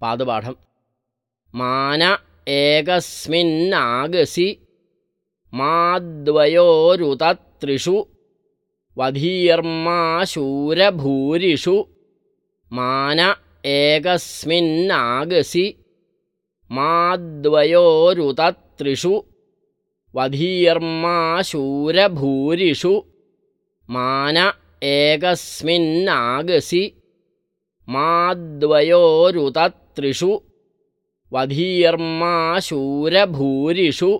പാദപാഠം. മാന ഏകസ്മിന്നാഗസി മാദ്വയോരുതത്രിഷു വധീർമാശൂരഭൂരിഷു മാന ഏകസ്മിന്നാഗസി മാദ്വയോരുതത്രിഷു വധീർമാശൂരഭൂരിഷു മാന ഏകസ്മിന്നാഗസി माद्वयोरुतत्रिषु वधीर्मा शूरभूरिषु